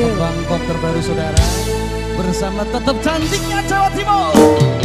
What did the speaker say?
Kembang terbaru saudara. Bersama tetap cantiknya Jawa Timur.